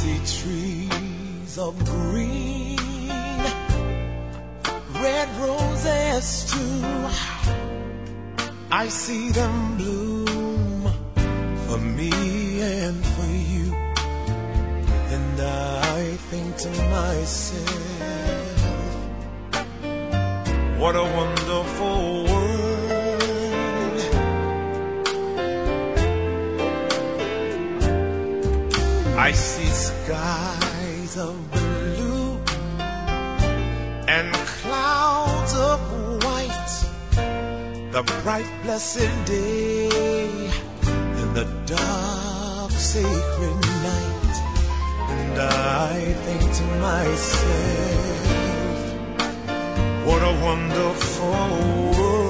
trees of green, red roses too. I see them bloom for me and for you. And I think to myself, what a wonderful I see skies of blue and clouds of white, the bright blessed day and the dark sacred night. And I think to myself, what a wonderful world.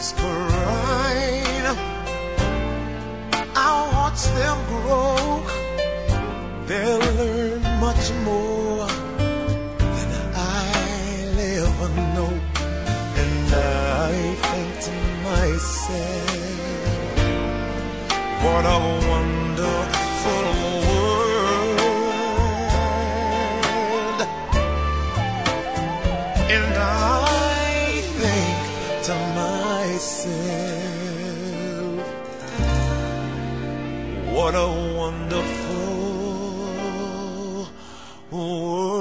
crying. I watch them grow. They'll learn much more than I'll ever know. And I think to myself, what a wonderful world. And I What a wonderful world.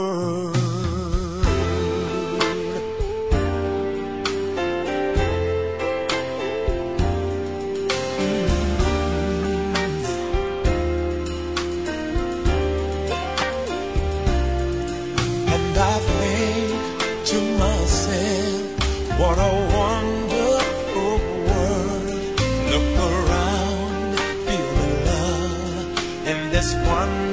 this one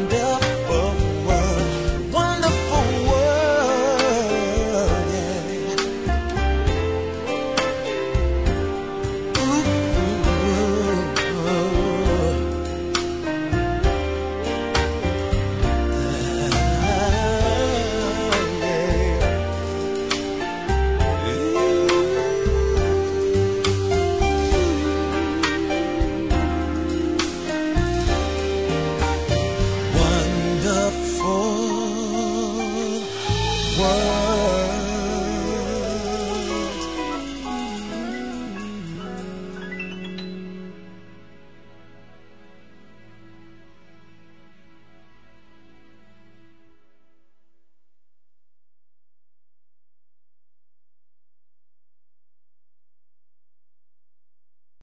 world.